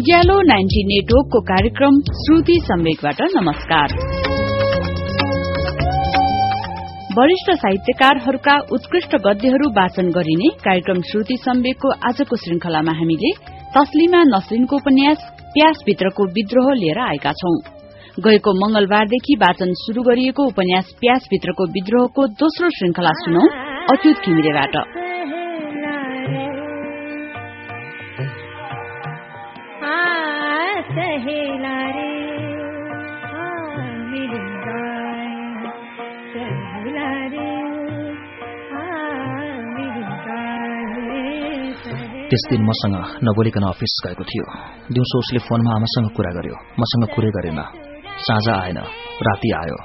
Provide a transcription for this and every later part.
उज्यालो ninety नेटवर्कको कार्यक्रम श्रुति सम्वेकबाट नमस्कार। वरिष्ठ साहित्यकारहरूका उत्कृष्ट गद्यहरू वाचन गरिने कार्यक्रम श्रुति सम्वेकको आजको श्रृंखलामा हामीले तस्लिमा नसरिनको उपन्यास प्यासभित्रको विद्रोह लिएर आएका छौं। गएको मंगलबारदेखि वाचन शुरू गरिएको उपन्यास प्यासभित्रको विद्रोहको दोस्रो श्रृंखला सुनौ अच्युत घिमिरेबाट। त्यस दिन मसँग नबोलिकन अफिस गएको थियो। दिउँसो उसले फोनमा आमासँग कुरा गर्यो। मसँग कुरै गरेन। साँझ आएन। राति आयो।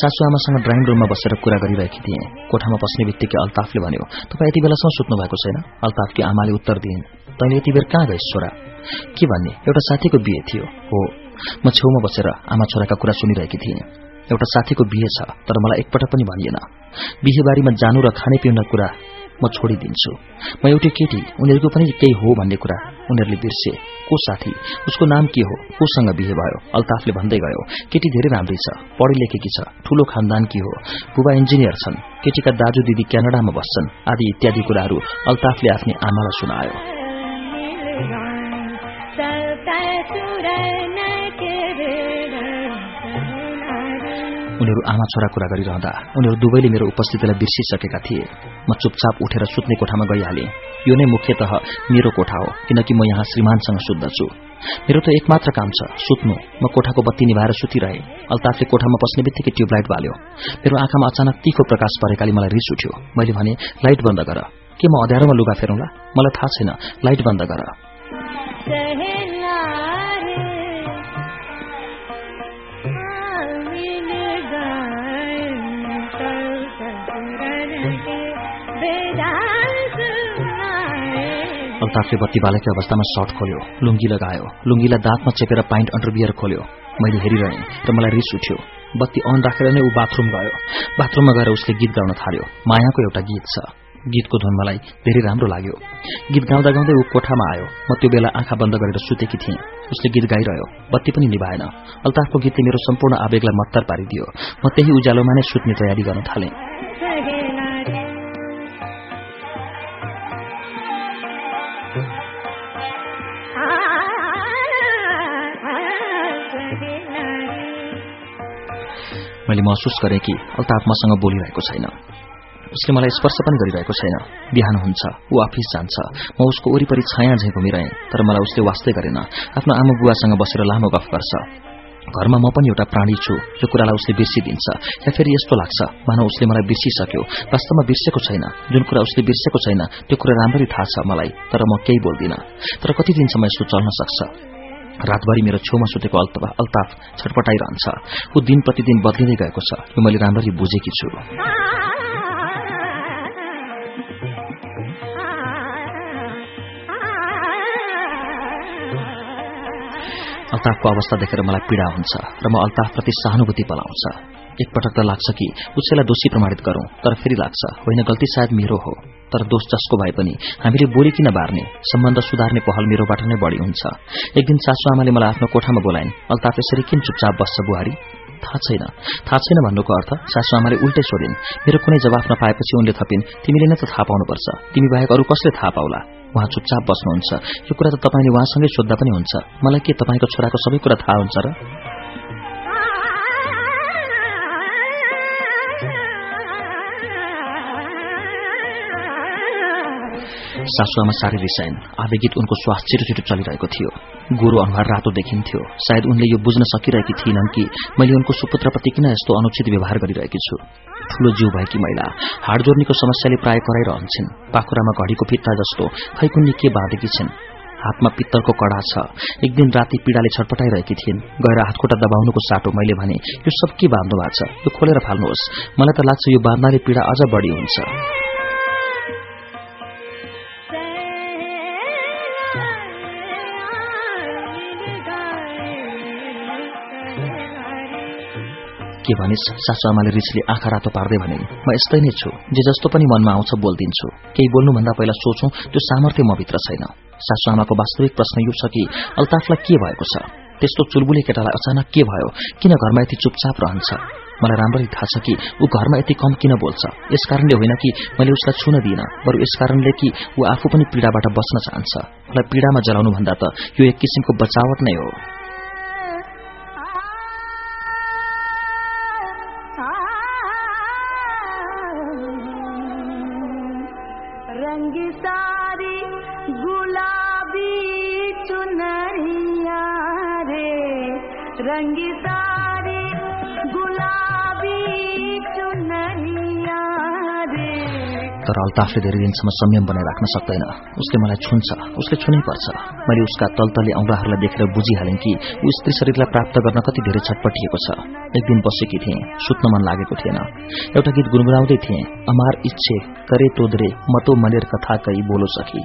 सासु आमासँग ड्राइङ रूममा बसेर कुरा गरिरहेकी थिएँ। कोठामा बस्ने बित्तिकै अल्ताफले भन्यो तपाईँ यति बेलासम्म सुत्नु भएको छैन? अल्ताफकी आमाले उत्तर दिइन् तैँले यति बेर कहाँ गइस् छोरा? के भन्ने? एउटा साथीको बिहे थियो हो। म छेउमा बसेर आमा छोराका कुरा सुनिरहेकी थिएँ। एउटा साथीको बिहे छ तर मलाई एकपटक पनि भनिएन। बिहेबारीमा जानु र खाने पिउन कुरा म छोडिदिन्छु। म एउटै केटी उनीहरूको पनि केही हो भन्ने कुरा उनीहरूले बिर्से। को साथी? उसको नाम के हो? कोसँग बिहे भयो? अल्ताफले भन्दै गयो केटी धेरै राम्रै छ पढे लेखेकी छ ठूलो खानदान के हो। बुबा इन्जिनियर छन् केटीका दाजु दिदी क्यानाडामा बस्छन् आदि इत्यादि कुराहरू अल्ताफले आफ्नै आमालाई सुनायो। उनीहरू आमा छोरा कुरा गरिरहँदा उनीहरू दुवैले मेरो उपस्थितिलाई बिर्सिसकेका थिए। म चुपचाप उठेर सुत्ने कोठामा गइहालेँ। यो नै मुख्यत मेरो कोठा हो किनकि म यहाँ श्रीमानसँग सुत्दछु मेरो त एकमात्र काम छ सुत्नु। म कोठाको बत्ती निभाएर सुतिरहे। अल्ताफले कोठामा पस्ने बित्तिकै ट्युबलाइट बाल्यो। मेरो आँखामा अचानक तीखो प्रकाश परेकाले मलाई रिस उठ्यो। मैले भने लाइट बन्द गर। के म अध्यारोमा लुगा फेरौँला? मलाई थाहा छैन लाइट बन्द गर। अल्ताफले बत्ती बालेकै अवस्थामा सर्ट खोल्यो लुङ्गी लगायो लुङ्गीलाई दाँतमा चेपेर पाइन्ट अन्डरबियर खोल्यो। मैले हेरिरहेँ र मलाई रिस उठ्यो। बत्ती अन राखेर नै ऊ बाथरूम गयो। बाथरूममा गएर उसले गीत गाउन थाल्यो। मायाको एउटा गीत छ। गीतको धुन मलाई धेरै राम्रो लाग्यो। गीत गाउँदा गाउँदै ऊ कोठामा आयो। म त्यो बेला आँखा बन्द गरेर सुतेकी थिएँ। उसले गीत गाइरह्यो। बत्ती पनि निभाएन। अल्ताफको गीतले मेरो सम्पूर्ण आवेगलाई मत्तर पारिदियो। म त्यही उज्यालोमा नै सुत्ने तयारी गर्न थालेँ। मैले महसुस गरेँ कि अल्ताफ मसँग बोलिरहेको छैन। उसले मलाई स्पर्श पनि गरिरहेको छैन। बिहान हुन्छ ऊ अफिस जान्छ। म उसको वरिपरि छाया झैँ घुमिरहेँ तर मलाई उसले वास्तै गरेन। आफ्नो आमा बुवासँग बसेर लामो गफ गर्छ। घरमा म पनि एउटा प्राणी छु यो कुरालाई उसले बिर्सिदिन्छ। या फेरि यस्तो लाग्छ मानव उसले मलाई बिर्सिसक्यो। वास्तवमा बिर्सेको छैन। जुन कुरा उसले बिर्सेको छैन त्यो कुरा राम्ररी थाहा छ मलाई तर म केही बोल्दिनँ। तर कति दिनसम्म यस्तो चल्न सक्छ? रातभरि मेरो छेउमा सुतेको अल्ताफ छटपटाइरहन्छ। ऊ दिन प्रतिदिन बदलिँदै गएको छ। यो मैले राम्ररी बुझेकी छु। अल्ताफको अवस्था देखेर मलाई पीड़ा हुन्छ र म अल्ताफप्रति सहानुभूति पलाउँछ एकपटक त लाग्छ कि उसैलाई दोषी प्रमाणित गरौं तर फेरि लाग्छ। होइन गल्ती सायद मेरो हो तर दोष जसको भए पनि। हामीले बोली किन बार्ने? सम्बन्ध सुधार्ने पहल मेरोबाट नै बढ़ी हुन्छ। एक दिन सासु आमाले मलाई आफ्नो कोठामा बोलाइन् अल्ताफ यसरी किन चुपचाप बस्छ बुहारी? थाहा छैन। थाहा छैन भन्नुको अर्थ सासु आमाले उल्टै सोधिन् मेरो कुनै जवाफ नपाएपछि उनले थपिन्। तिमीले नै त थाहा पाउनुपर्छ। तिमी बाहेक अरू कसले थाहा पाउला? उहाँ चुपचाप बस्नुहुन्छ। यो कुरा त तपाईँले उहाँसँगै सोद्धा पनि हुन्छ। मलाई के तपाईँको छोराको सबै कुरा थाहा हुन्छ र? सासुआमा साह्रै रिसाइन् आवेगित उनको श्वास छिटो छिटो चलिरहेको थियो। गोरु अनुहार रातो देखिन्थ्यो। सायद उनले यो बुझ्न सकिरहेकी थिएनन् कि मैले उनको सुपुत्रप्रति किन यस्तो अनुचित व्यवहार गरिरहेकी छु। ठूलो जीव भएकी महिला हाड जोर्नीको समस्याले प्राय कराइरहन्छन्। पाखुरामा घडीको फित्ता जस्तो खैकुन्नी के बाँधेकी छिन्? हातमा पित्तलको कडा छ। एक दिन राति पीड़ाले छटपटाइरहेकी थिइन्। गएर हातखुट्टा दबाउनुको साटो मैले भने यो सब के बाँध्नु भएको छ यो खोलेर फाल्नुहोस्। मलाई त लाग्छ यो बाँध्नाले पीड़ा अझ बढ़ी हुन्छ। के भनिस् सासुआमाले रिसले आँखा रातो पार्दै भने म यस्तै नै छु जे जस्तो पनि मनमा आउँछ बोलिदिन्छु। केही बोल्नुभन्दा पहिला सोचौं त्यो सामर्थ्य म भित्र छैन सासुआमाको वास्तविक प्रश्न यो छ कि अल्ताफलाई के भएको छ? त्यस्तो चुलबुले केटालाई अचानक के भयो? किन घरमा यति चुपचाप रहन्छ? मलाई राम्ररी थाहा छ कि ऊ घरमा यति कम किन बोल्छ? यस कारणले होइन कि मैले उसलाई छुन दिइन बरु यस कारणले कि ऊ आफू पनि पीड़ाबाट बस्न चाहन्छ। मलाई पीड़ामा जलाउनु भन्दा त यो एक किसिमको बचावट नै हो। अल्ताफले धेरै दिनसम्म संयम बनाइ राख्न सक्दैन। उसले मलाई छुन्छ उसले छुनै पर्छ। मैले उसका तलतले औंलाहरूलाई देखेर बुझिहालेँ कि ऊ स्त्री शरीरलाई प्राप्त गर्न कति धेरै छटपटिएको छ। एक दिन बसेकी थिएँ सुत्न मन लागेको थिएन। एउटा गीत गुनगुनाउँदै थिएँ अमार इच्छे करे तोदरे मतो मनेर कथा कही बोलो सकी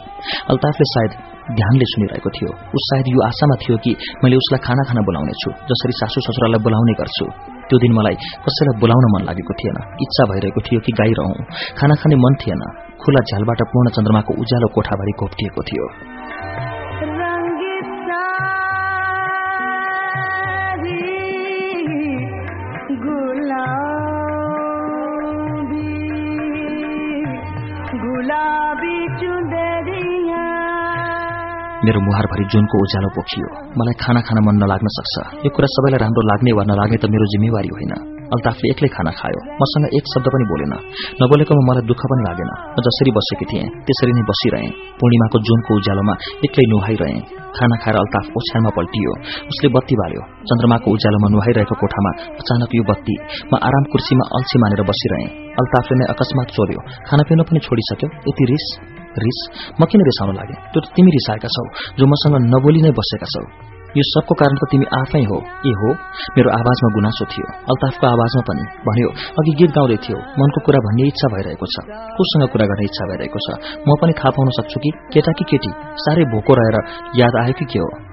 अल्ताफले सायद ध्यानले सुनिरहेको थियो। उस सायद यो आशामा थियो कि मैले उसलाई खाना खाना बोलाउनेछु जसरी सासू ससुरालाई बोलाउने गर्छु। त्यो दिन मलाई कसैलाई बोलाउन मन लागेको थिएन। इच्छा भइरहेको थियो कि गाई रहँ। खाना खाने मन थिएन। खुला झ्यालबाट पूर्ण चन्द्रमाको उज्यालो कोठाभरि घोप्टिएको थियो। मेरो मुहारभरि जुनको उज्यालो पोखियो। मलाई खाना खान मन नलाग्न सक्छ। यो कुरा सबैलाई राम्रो लाग्ने वा नलाग्ने त मेरो जिम्मेवारी होइन। अल्ताफले एक्लै खाना खायो। मसँग एक शब्द पनि बोलेन। नबोलेकोमा मलाई दुःख पनि लागेन। म जसरी बसेकी थिएँ त्यसरी नै बसिरहेँ। पूर्णिमाको जुनको उज्यालोमा एक्लै नुहाइरहेँ। खाना खाएर अल्ताफ ओछ्यानमा पल्टियो। उसले बत्ती बाल्यो। चन्द्रमाको उज्यालोमा नुहाइरहेको कोठामा अचानक यो बत्ती। म आराम कुर्सीमा अल्छी मानेर बसिरहेँ। अल्ताफले नै अकस्मात चोर्यो खाना पिउन पनि छोडिसक्यो? यति रिस? रिस म किन रिसाउन लागे? त्यो त तिमी रिसाएका छौ जो मसँग नबोली नै बसेका छौ। यो सबको कारण त तिमी आफै हो। ए हो मेरो आवाजमा गुनासो थियो। अल्ताफको आवाजमा पनि भन्यो अघि गीत गाउँदै थियो। मनको कुरा भन्ने इच्छा भइरहेको छ। कोसँग कुरा गर्ने इच्छा भइरहेको छ। म पनि थाहा पाउन सक्छु कि? केटा कि केटी? साह्रै भोको रहेर याद आयो कि के हो?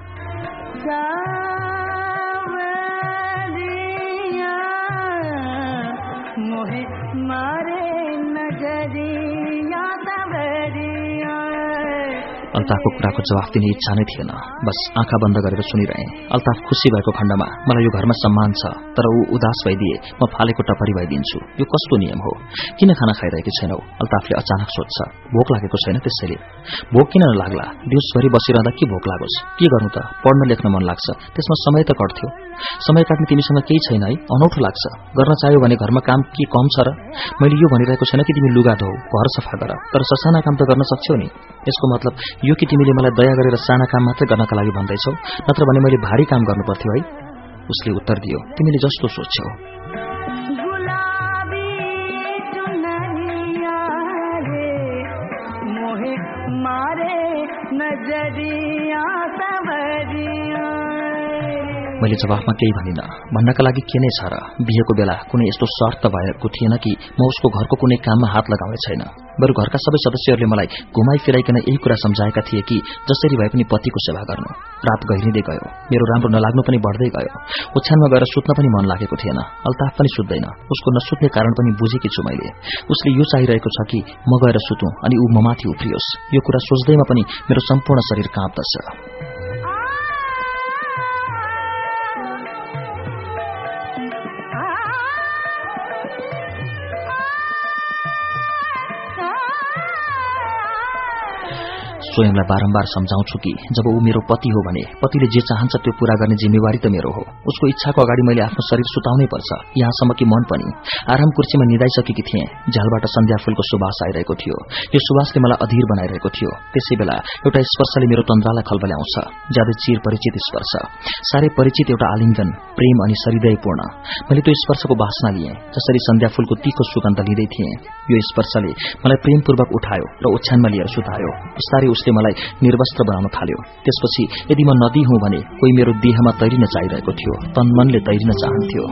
अल्ताफको कुराको जवाफ दिने इच्छा नै थिएन। बस आँखा बन्द गरेर सुनिरहे। अल्ताफ खुसी भएको खण्डमा मलाई यो घरमा सम्मान छ तर ऊ उदास भइदिए म फालेको टपरी भइदिन्छु। यो कस्तो नियम हो? किन खाना खाइरहेकी छैनौ? अल्ताफले अचानक सोध्छ। भोक लागेको छैन त्यसैले? भोक किन नलाग्ला? दिउँसभरि बसिरहँदा के भोक लागोस्? के गर्नु त? पढ्न लेख्न मन लाग्छ। त्यसमा समय त कट्थ्यो। समय काट्ने तिमीसँग केही छैन है? अनौठो लाग्छ। गर्न चाह्यो भने घरमा काम के कम छ र? मैले यो भनिरहेको छैन कि तिमी लुगा धो घर सफा गर। तर ससाना काम त गर्न सक्छौ नि। यसको मतलब यो कि तिमीले मलाई दया गरेर साना काम मात्रै गर्नका लागि भन्दैछौ नत्र भने मैले भारी काम गर्नु पर्थ्यो है? उसले उत्तर दियो। तिमीले जस्तो सोच्छौ। नजरिया। मैले जवाफमा केही भनिन। भन्नका लागि के नै छ र? बिहेको बेला कुनै यस्तो शर्त भएको थिएन कि म उसको घरको कुनै काममा हात लगाउने छैन। बरु घरका सबै सदस्यहरूले मलाई घुमाइ फिराइकन यही कुरा सम्झाएका थिए कि जसरी भए पनि पतिको सेवा गर्नु। रात गहिरिँदै गयो। मेरो राम्रो नलाग्नु पनि बढ्दै गयो। ओछ्यानमा गएर सुत्न पनि मन लागेको थिएन। अल्ताफ पनि सुत्दैन। उसको नसुत्ने कारण पनि बुझेकी छु मैले। उसले यो चाहिरहेको छ कि म गएर सुतौं अनि ऊ ममाथि उफ्रियोस्। यो कुरा सोच्दैमा पनि मेरो सम्पूर्ण शरीर काँप्दछ। स्वयंलाई बारम्बार सम्झाउँछु कि जब ऊ मेरो पति हो भने पतिले जे चाहन्छ त्यो पूरा गर्ने जिम्मेवारी त मेरो हो। उसको इच्छाको अगाडि मैले आफ्नो शरीर सुताउनै पर्छ। यहाँसम्म कि मन पनि आराम कुर्सीमा निदाइसकेकी थिएँ। झ्यालबाट सन्ध्या फूलको सुवास आइरहेको थियो। यो सुवासले मलाई अधीर बनाइरहेको थियो। त्यसै बेला एउटा स्पर्शले मेरो तन्द्रालाई खलबल्याउँछ ज्यादै चिर परिचित स्पर्श। साह्रै परिचित एउटा आलिङ्गन प्रेम अनि सरिदयपूर्ण मैले त्यो स्पर्शको बासना लिएँ जसरी सन्ध्या फूलको तीखो सुगन्ध लिँदै थिएँ। यो स्पर्शले मलाई प्रेमपूर्वक उठायो र ओछ्यानमा लिएर सुतायो बिस्तारै उसले मलाई निर्वस्त्र बनाउन थाल्यो। त्यसपछि यदि म नदी हुँ भने कोही मेरो देहमा तैरिन चाहिरहेको थियो तन मनले तैरिन चाहन्थ्यो।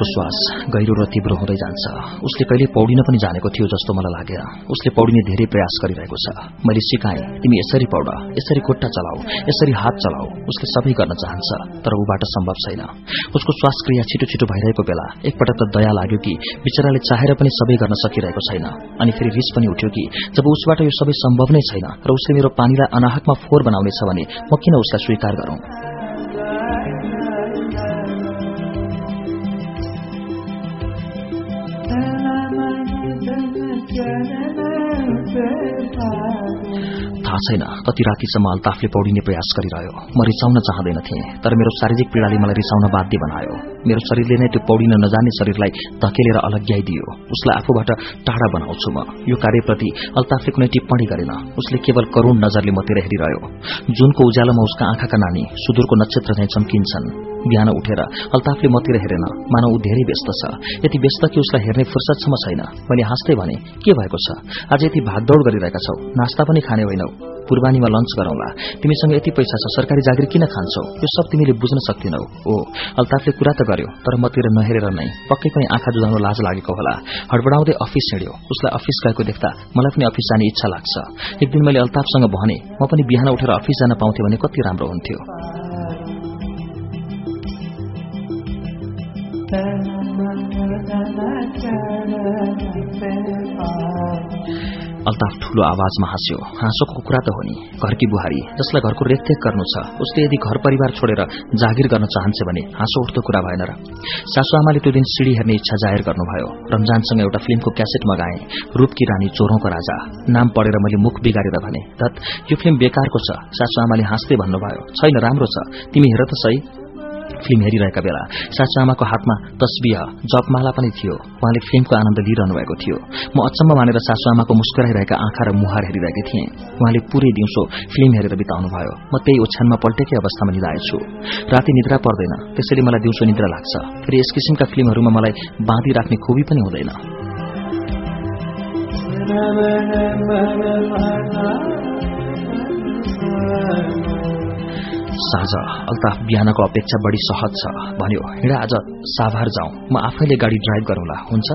उसको श्वास गहिरो र तीव्र हुँदै जान्छ। उसले कहिले पौडिन पनि जानेको थियो जस्तो मलाई लागेन उसले पौडिने धेरै प्रयास गरिरहेको छ। मैले सिकाएँ तिमी यसरी पौड यसरी खुट्टा चलाऊ यसरी हात चलाऊ। उसले सबै गर्न चाहन्छ तर ऊबाट सम्भव छैन। उसको श्वासक्रिया छिटो छिटो भइरहेको बेला एकपटक त दया लाग्यो कि बिचराले चाहेर पनि सबै गर्न सकिरहेको छैन। अनि फेरि रिस पनि उठ्यो कि जब उसबाट यो सबै सम्भव नै छैन र उसले मेरो पानीलाई अनाहकमा फोहोर बनाउनेछ भने म किन उसलाई स्वीकार गरौं? थाहा छैन। कति रातिसम्म अल्ताफले पौडिने प्रयास गरिरह्यो। म रिसाउन चाहँदैनथे तर मेरो शारीरिक पीड़ाले मलाई रिसाउन बाध्य बनायो। मेरो शरीरले नै त्यो पौडिन नजाने शरीरलाई धकेलेर अलग्याइदियो उसलाई आफूबाट टाढा बनाउँछु म। यो कार्यप्रति अल्ताफले कुनै टिप्पणी गरेन। उसले केवल करूण नजरले मतिर हेरिरह्यो। जुनको उज्यालोमा उसका आँखाका नानी सुदूरको नक्षत्र चाहिँ चम्किन्छन्। बिहान उठेर अल्ताफले मतिर हेरेन मानव ऊ धेरै व्यस्त छ। यति व्यस्त कि उसलाई हेर्ने फुर्सदसम्म छैन। मैले हाँस्दै भने के भएको छ? आज यति भागदौड़ गरिरहेका छौ। नास्ता पनि खाने होइनौ। पूर्वानीमा लन्च गरौंला। तिमीसँग यति पैसा छ सरकारी जागिर किन खान्छौ? यो सब तिमीले बुझ्न सक्दिनौ। ओ अल्ताफले कुरा त गर्यो तर मतिर नहेरेर नै पक्कै पनि आँखा जुझाउन लाज लागेको होला। हडबडाउँदै अफिस हिँड्यो। उसलाई अफिस गएको देख्दा मलाई पनि अफिस जाने इच्छा लाग्छ। एक दिन मैले अल्ताफसँग भने म पनि बिहान उठेर अफिस जान पाउँथे भने कति राम्रो हुन्थ्यो। अल्ताफ ठूलो आवाजमा हाँस्यो हाँसोको कुरा त हो नि। घरकी बुहारी जसलाई घरको रेखदेख गर्नु छ उसले यदि घर परिवार छोडेर जागिर गर्न चाहन्छ भने हाँसो उठ्दो कुरा भएन र। सासुआमाले त्यो दिन सिडी हेर्ने इच्छा जाहेर गर्नुभयो। रमजानसँग एउटा फिल्मको क्यासेट मगाए रूपकी रानी चोरौंको राजा। नाम पढेर मैले मुख बिगारेर भने दत यो फिल्म बेकारको छ। सासुआमाले हाँस्दै भन्नुभयो छैन राम्रो छ। तिमी हेर त सही। फिल्म हेरिरहेका बेला सासुआमाको हातमा तस्बिह जपमाला पनि थियो उहाँले फिल्मको आनन्द लिइरहनु भएको थियो म अचम्म मानेर सासुआमाको मुस्कुराइरहेका आँखा र मुहार हेरिरहेकी थिएँ उहाँले पूरै दिउँसो फिल्म हेरेर बिताउनु भयो म त्यही ओछ्यानमा पल्टेकै अवस्थामा निधाएछु राति निद्रा पर्दैन त्यसैले मलाई दिउँसो निद्रा लाग्छ फेरि यस किसिमका फिल्महरूमा मलाई बाँधी राख्ने खुबी पनि हुँदैन साँझ अल्ताफ बिहानको अपेक्षा बढी सहज छ। भन्यो हिँडा आज साभार जाउँ। म आफैले गाडी ड्राइभ गरौँला। हुन्छ?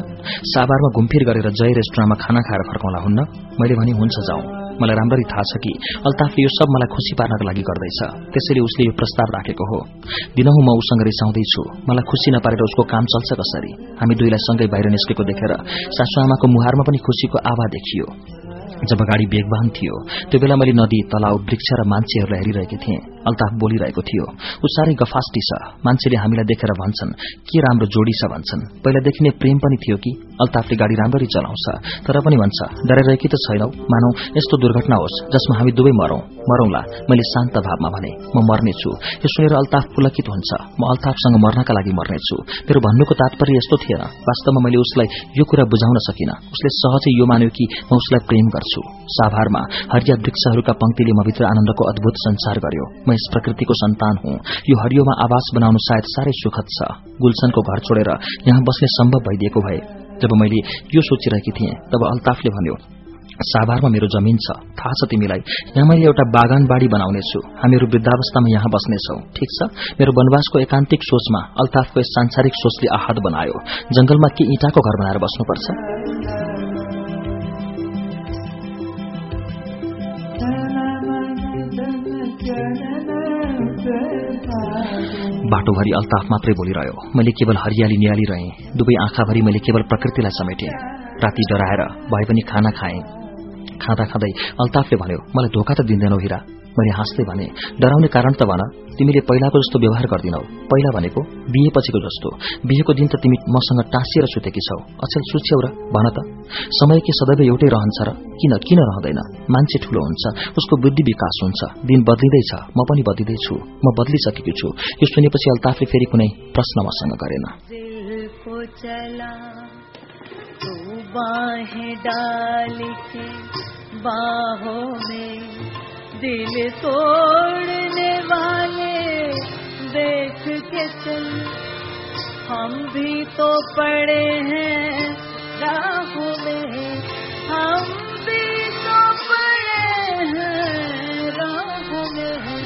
साभारमा घुमफिर गरेर जय रेस्टुरेन्टमा खाना खाएर फर्काउँला हुन्न? मैले भने हुन्छ जाउँ। मलाई राम्ररी थाहा छ कि अल्ताफले यो सब मलाई खुसी पार्नको लागि गर्दैछ। त्यसैले उसले यो प्रस्ताव राखेको हो। दिनहुँ म उसँग रिसाउँदैछु। मलाई खुसी नपारेर उसको काम चल्छ कसरी? हामी दुईलाई सँगै बाहिर निस्केको देखेर सासुआमाको मुहारमा पनि खुसीको आभा देखियो। जब गाडी बेगवान थियो त्यो बेला मैले नदी तलाउ वृक्ष र मान्छेहरूलाई हेरिरहेकी थिएँ। अल्ताफ बोलिरहेको थियो ऊ साह्रै गफास्टी छ मान्छेले हामीलाई देखेर भन्छन् के राम्रो जोडी छ भन्छन्। पहिलादेखि नै प्रेम पनि थियो कि अल्ताफले गाडी राम्ररी चलाउँछ तर पनि भन्छ डराइरहेकी त छैनौ। मानौ यस्तो दुर्घटना होस् जसमा हामी दुवै मरौं। मरौंला मैले शान्त भावमा भने म मर्नेछु। यो सुनेर अल्ताफ पुलकित हुन्छ म अल्ताफसँग मर्नका लागि मर्नेछु। मेरो भन्नुको तात्पर्य यस्तो थिएन। वास्तवमा मैले उसलाई यो कुरा बुझाउन सकिन। उसले सहजै यो मान्यो कि म उसलाई प्रेम गर्छु। साभारमा हरिया वृक्षहरूका पंक्तिले म भित्र आनन्दको अद्भुत संसार गर्यो। यस प्रकृतिको सन्तान हुँ। यो हरियोमा आवास बनाउनु सायद साह्रै सुखद छ गुलसनको घर छोडेर। यहाँ बस्ने सम्भव भइदिएको भए जब मैले यो सोचिरहेकी थिएँ तब अल्ताफले भन्यो साभारमा मेरो जमीन छ थाहा छ तिमीलाई यहाँ मैले एउटा बागान बाड़ी बनाउनेछु हामीहरू वृद्धावस्थामा यहाँ बस्नेछौ ठिक छ मेरो वनवासको एकान्तिक सोचमा अल्ताफको यस सांसारिक सोचले आहत बनायो। जंगलमा के इँटाको घर बनाएर बस्नुपर्छ? बाटोभरि अल्ताफ मात्रै बोलिरह्यो। मैले केवल हरियाली निहाली रहेँ। दुवै आँखाभरि मैले केवल प्रकृतिलाई समेटेँ। राति डराएर भए पनि खाना खाएँ। खाँदा खाँदै अल्ताफले भन्यो मलाई धोका त दिँदैनौ हिरा। मैले हाँस्दै भने डराउने कारण त भन तिमीले पहिलाको जस्तो व्यवहार गर्दिनौ। पहिला भनेको बिहेपछिको जस्तो। बिहेको दिन त तिमी मसँग टाँसिएर सुतेकी छौ। अचेल सुछ्यौ र भन त। समय के सदैव एउटै रहन्छ र किन किन रहँदैन? मान्छे ठूलो हुन्छ उसको बुद्धि विकास हुन्छ। दिन बदलिँदैछ म पनि बदलिँदैछु। म बदलिसकेकी छु। यो सुनेपछि अल्ताफले फेरि कुनै प्रश्न मसँग गरेन। बाहों में दिल तोड़ने वाले देख के चल। पड़े हैं राहों में। हम पड़े हैं राहों में।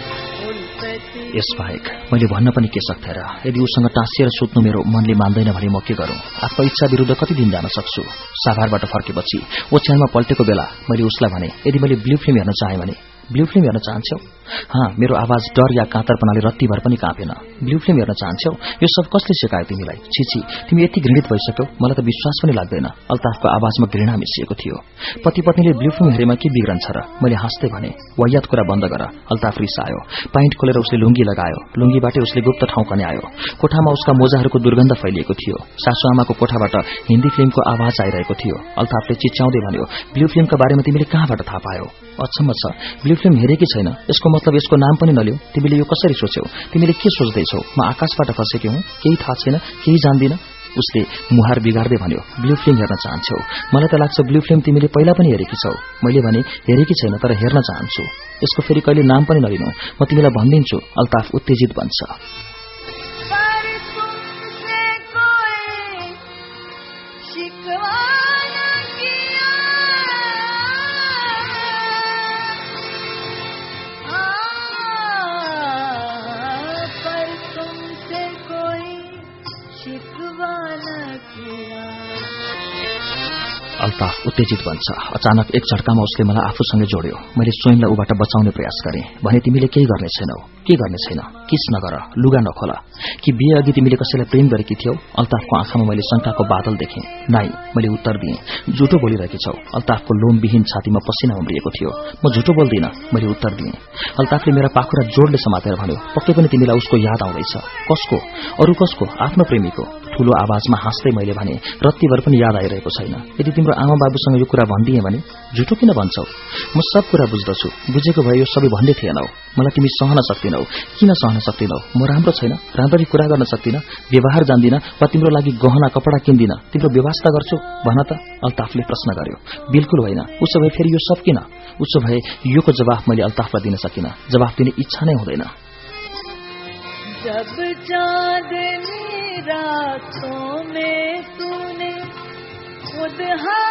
यसबाहेक मैले भन्न पनि के सक्थेँ र? यदि उसँग टाँसिएर सुत्नु मेरो मनले मान्दैन भने म के गरौं? आफ्नो इच्छा विरूद्ध कति दिन जान सक्छु? साभारबाट फर्केपछि ओछ्यानमा पल्टेको बेला मैले उसलाई भने यदि मैले ब्लू फिल्म हेर्न चाहेँ भने ब्लू फिल्म हेर्न चाहन्छौ हाँ मेरो आवाज डर या काँतरपनाले रत्तीभर पनि काँपेन। ब्लू फिल्म हेर्न चाहन्छौ? यो सब कसले सिकायो तिमीलाई? छिछि तिमी यति घृणित भइसक्यौ मलाई त विश्वास पनि लाग्दैन। अल्ताफको आवाजमा घृणा मिसिएको थियो। पति पत्नीले ब्लू फिल्म हेरेमा के बिग्रन्छ र? मैले हाँस्दै भने वैयात कुरा बन्द गर। अल्ताफ रिसायो। पाइन्ट खोलेर उसले लुङ्गी लगायो। लुङ्गीबाटै उसले गुप्त ठाउँ आयो कोठामा उसका मोजाहरूको दुर्गन्ध फैलिएको थियो। सासुआमाको कोठाबाट हिन्दी फिल्मको आवाज आइरहेको थियो। अल्ताफले चिच्याउँदै भन्यो ब्लू फिल्मका बारेमा तिमीले कहाँबाट थाहा पायो? अचम्म छ। ब्लू फिल्म हेरेकी छैन। यसको मतलब यसको नाम पनि नलियो तिमीले यो कसरी सोच्यौ? तिमीले के सोच्दैछौ? म आकाशबाट फसेकी हुँ केही थाहा छैन केही जान्दिन। उसले मुहार बिगार्दै भन्यो ब्लू फिल्म हेर्न चाहन्छौ। मलाई त लाग्छ ब्लू फिल्म तिमीले पहिला पनि हेरेकी छौ। मैले भने हेरेकी छैन तर हेर्न चाहन्छु। यसको फेरि कहिले नाम पनि नलिनु। म तिमीलाई भनिदिन्छु अल्ताफ उत्तेजित बन्छ। अल्ताफ उत्तेजित बन्छ। अचानक एक झट्कामा उसले मलाई आफूसँगै जोड्यो। मैले स्वयंलाई ऊबाट बचाउने प्रयास गरेँ भने तिमीले केही गर्ने छैनौ के गर्ने छैन? किस नगर? लुगा नखोला। कि बिहे अघि तिमीले कसैलाई प्रेम गरेकी थियौ? अल्ताफको आँखामा मैले शंकाको बादल देखेँ। नाइ मैले उत्तर दिएँ। झुटो बोलिरहेकी छौ। अल्ताफको लोमविहीन छातीमा पसिना उम्रिएको थियो। म झुटो बोल्दिन मैले उत्तर दिएँ। अल्ताफले मेरा पाखुरा जोडले समातेर भन्यो पक्कै पनि तिमीलाई उसको याद आउँदैछ? कसको? अरू कसको? आफ्नो प्रेमीको? ठूलो आवाजमा हाँस्दै मैले भने रत्तीभर पनि याद आइरहेको छैन। यदि तिम्रो आमा बाबुसँग यो कुरा भनिदिए भने झुटो किन भन्छौ? म सब कुरा बुझ्दछु। बुझेको भए यो सबै भन्दै थिएनौ। मलाई तिमी सहन सक्दिनौ। किन सहन सक्दिनौ म राम्रो छैन राम्ररी कुरा गर्न सक्दिन व्यवहार जान्दिन वा तिम्रो लागि गहना कपडा किन्दिन। तिम्रो व्यवस्था गर्छु भन त अल्ताफले प्रश्न गर्यो। बिल्कुल होइन। उसो भए फेरि यो सब किन? उसो भए योको जवाफ मैले अल्ताफलाई दिन सकिन। जवाफ दिने इच्छा नै हुँदैन। जब में तूने खुद हमसे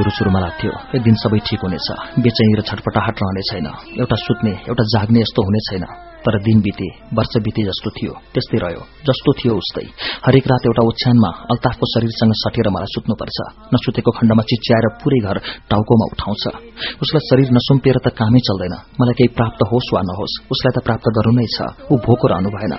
सुरु सुरुमा लाग्थ्यो। एक दिन सबै ठिक हुनेछ। बेचैनी र छटपटाहट रहने छैन। एउटा सुत्ने एउटा जाग्ने यस्तो हुने छैन। तर दिन बिते वर्ष बिते जस्तो थियो। त्यस्तै रह्यो। जस्तो थियो उस्तै। हरेक रात एउटा ओछ्यानमा अल्ताफको शरीरसँग सटेर मलाई सुत्नुपर्छ। नसुतेको खण्डमा चिच्याएर पूरै घर टाउकोमा उठाउँछ। उसलाई शरीर नसुम्पिएर त कामै चल्दैन। मलाई केही प्राप्त होस् वा नहोस् उसलाई त प्राप्त गर्नु नै छ। ऊ भोको रहनु भएन।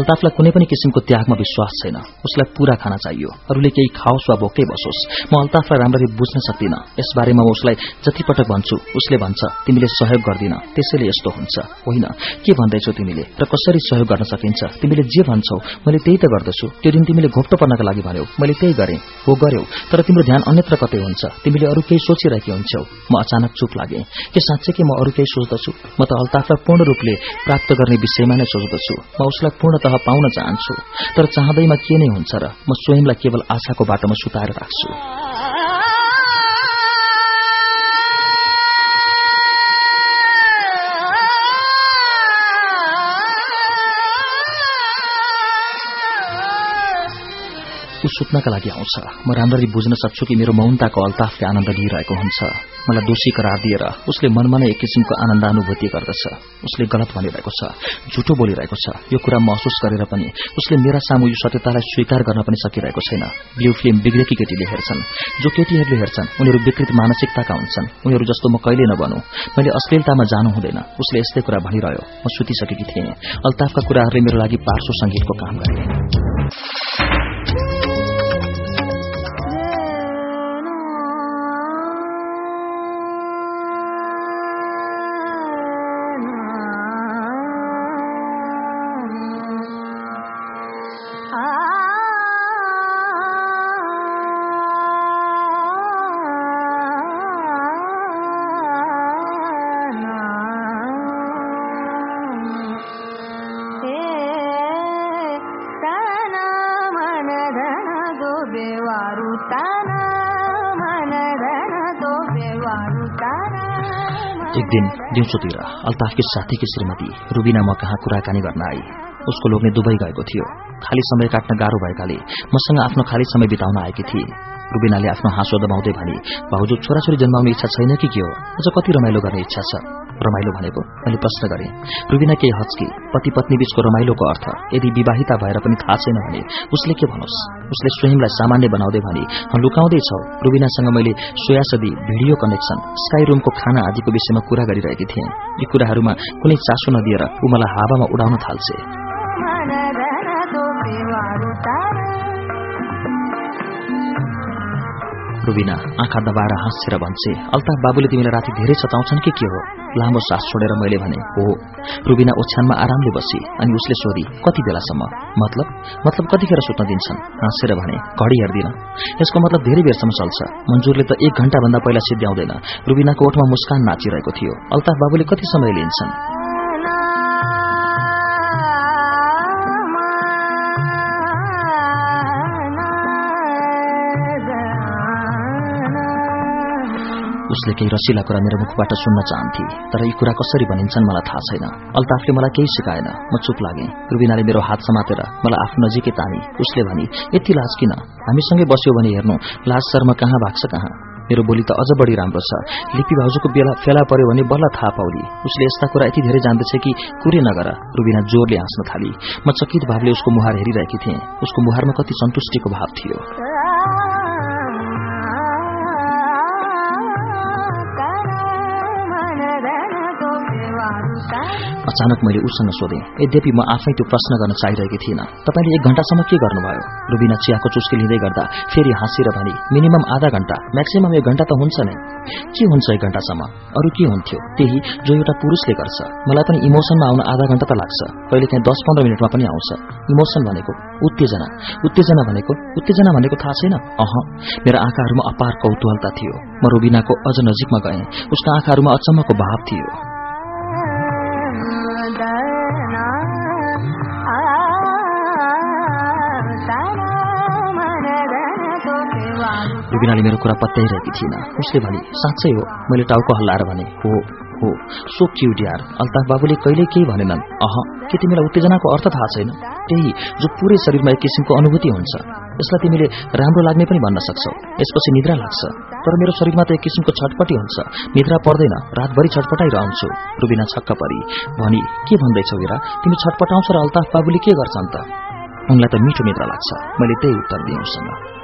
अल्ताफलाई कुनै पनि किसिमको त्यागमा विश्वास छैन। उसलाई पूरा खाना चाहियो। अरूले केही खाओस् वा भोकै बसोस्। म अल्ताफलाई राम्ररी बुझ्न सक्दिन। यसबारेमा म उसलाई जति पटक भन्छु उसले भन्छ तिमीले सहयोग गर्दिन। त्यसैले यस्तो हुन्छ। होइन। के भन्दै गर्दैछौ तिमीले? र कसरी सहयोग गर्न सकिन्छ? तिमीले जे भन्छौ मैले त्यही त गर्दछु। त्यो दिन तिमीले घोप्टो पर्नका लागि भन्यौ। मैले त्यही गरेँ। हो गर्यौ। तर तिम्रो ध्यान अन्यत्र कतै हुन्छ। तिमीले अरू केही सोचिरहेकी हुन्छौ। म चुप लागे। के साँच्चै के म अरू केही सोच्दछु? म त अल्ताफलाई पूर्ण रूपले प्राप्त गर्ने विषयमा नै सोच्दछु। म उसलाई पूर्णतः पाउन चाहन्छु। तर चाहँदैमा के नै हुन्छ र? म स्वयंलाई केवल आशाको बाटोमा सुताएर राख्छु। सुत्नका लागि आउँछ। म राम्ररी बुझ्न सक्छु कि मेरो मौनताको अल्ताफले आनन्द लिइरहेको हुन्छ। मलाई दोषी करार दिएर उसले मनमा नै एक किसिमको आनन्दानुभूति गर्दछ। उसले गलत भनिरहेको छ झुटो बोलिरहेको छ। यो कुरा महसुस गरेर पनि उसले मेरा सामु यो सत्यतालाई स्वीकार गर्न पनि सकिरहेको छैन। ब्लू फिल्म बिग्रेकी केटीले हेर्छन्। जो केटीहरूले हेर्छन् उनीहरू विकृत मानसिकताका हुन्छन्। उनीहरू जस्तो म कहिले नबनौ। मैले अश्लीलतामा जानु हुँदैन। उसले यस्तै कुरा भनिरह्यो। म सुतिसकेकी थिएँ। अल्ताफका कुराहरूले मेरो लागि पार्श्व संगीतको काम गरे। एक दिन दिउँसोतिर अल्ताफकी साथीकी श्रीमती रुबिना म कहाँ कुराकानी गर्न आई? उसको लोग्ने दुबई गएको थियो। खाली समय काट्न गाह्रो भएकाले मसँग आफ्नो खाली समय बिताउन आएकी थिए रुबिनाले आफ्नो हाँसो दबाउँदै भने भाउजू छोराछोरी जन्माउने इच्छा छैन कि के हो? अझ कति रमाइलो गर्ने इच्छा छ? रमाइलो भनेको? मैले प्रश्न गरेँ। रुबिना केही हच्की पति पत्नी बीचको रमाइलोको अर्थ यदि विवाहिता भएर पनि थाहा छैन भने उसले के भनोस्? उसले स्वयंलाई सामान्य बनाउँदै भने लुकाउँदैछौ रुबिनासँग मैले सोयासदी भिडियो कनेक्सन स्काई रूमको खाना आदिको विषयमा कुरा गरिरहेकी थिएँ। यी कुराहरूमा कुनै चासो नदिएर ऊ मलाई हावामा उडाउन थाल्छे। रुबिना आँखा दबाएर हाँसेर भन्छे अल्ताफ बाबुले तिमीलाई राति धेरै सताउँछन् कि के हो? लामो सास छोडेर मैले भने हो। रुबिना ओछ्यानमा आरामले बसी अनि उसले सोधी कति बेलासम्म? मतलब? मतलब कतिखेर सुत्न दिन्छन्? हाँसेर भने घडी हेर्दिन। यसको मतलब धेरै बेरसम्म चल्छ। मन्जुरले त एक घण्टाभन्दा पहिला सिद्ध्याउँदैन। रुबिनाको ओठमा मुस्कान नाचिरहेको थियो। अल्ताफ बाबुले कति समय लिन्छन्? उसले केही रसिला कुरा मेरो मुखबाट सुन्न चाहन्थे तर यी कुरा कसरी भनिन्छन् मलाई थाहा छैन। अल्ताफले मलाई केही सिकाएन। म चुप लागेँ। रुबिनाले मेरो हात समातेर मलाई आफ्नो नजिकै तानी। उसले भनी यति लाज किन? हामीसँगै बस्यो भने हेर्नु लाज शर्मा कहाँ भाग्छ कहाँ? मेरो बोली त अझ बढी राम्रो छ। लिपि भाउजूको बेला फेला पर्यो भने बल्ल थाहा पाउली उसले यस्ता कुरा यति धेरै जान्दछ कि कुरै नगर। रुबिना जोरले हाँस्न थाली। म चकित भावले उसको मुहार हेरिरहेकी थिएँ। उसको मुहारमा कति सन्तुष्टिको भाव थियो। अचानक मैले उसँग सोधेँ यद्यपि म आफै त्यो प्रश्न गर्न चाहिरहेकी थिइनँ। तपाईँले एक घण्टासम्म के गर्नुभयो? रुबिना चियाको चुस्की लिँदै गर्दा फेरि हाँसेर भनी मिनिमम आधा घण्टा म्याक्सिमम एक घण्टा त हुन्छ नै। के हुन्छ एक घण्टासम्म अरू के हुन्थ्यो? त्यही जो एउटा पुरुषले गर्छ। मलाई पनि इमोसनमा आउन आधा घण्टा त लाग्छ। कहिले काहीँ दस पन्ध्र मिनटमा पनि आउँछ। इमोसन भनेको उत्तेजना। उत्तेजना भनेको उत्तेजना भनेको थाहा छैन? अह मेरो आँखाहरूमा अपार कौतूहलता थियो। म रुबिनाको अझ नजिकमा गएँ। उसको आँखाहरूमा अचम्मको भाव थियो। रुबिनाले मेरो कुरा पत्याइरहेकी थिइन उसले भने साँच्चै हो मैले टाउको हल्लाएर भने हो हो सो क्युट यार अल्ताफ बाबुले कहिले केही भनेनन् अह के तिमीलाई उत्तेजनाको अर्थ थाहा छैन त्यही जो पुरै शरीरमा एक किसिमको अनुभूति हुन्छ यसलाई तिमीले राम्रो लाग्ने पनि भन्न सक्छौ यसपछि निद्रा लाग्छ तर मेरो शरीरमा त एक किसिमको छटपटी हुन्छ निद्रा पर्दैन रातभरि छटपटाइरहन्छु रुबिना छक्क परी भनी के भन्दैछौ हेर तिमी छटपटाउँछ र अल्ताफ बाबुले के गर्छन् त उनलाई त मिठो निद्रा लाग्छ मैले त्यही उत्तर दिएँ उसँग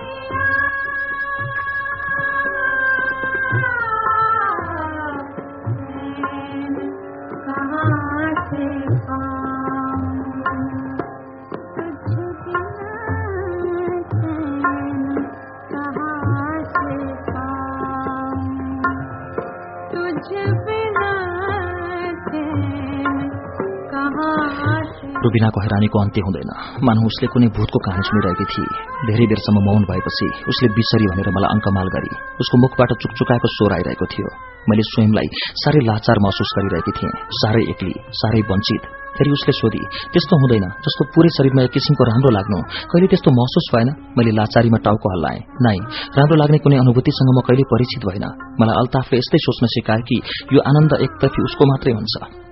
रुबिनाको हैरानीको अन्त्य हुँदैन। मानव उसले कुनै भूतको कहानी सुनिरहेकी थिए। धेरै बेरसम्म मौन भएपछि उसले बिसरी भनेर मलाई अङ्कमाल गरी उसको मुखबाट चुकचुकाएको स्वर आइरहेको थियो। मैले स्वयंलाई साह्रै लाचार महसुस गरिरहेकी थिएँ। साह्रै एक्ली साह्रै वञ्चित। फेरि उसले सोधी त्यस्तो हुँदैन जस्तो पूरै शरीरमा एक किसिमको राम्रो लाग्नु। कहिले त्यस्तो महसुस भएन? मैले लाचारीमा टाउको हल्लाएँ। नाइ राम्रो लाग्ने कुनै अनुभूतिसँग म कहिले परिचित भएन। मलाई अल्ताफले यस्तै सोच्न सिकाए कि यो आनन्द एकतर्फी उसको मात्रै हुन्छ।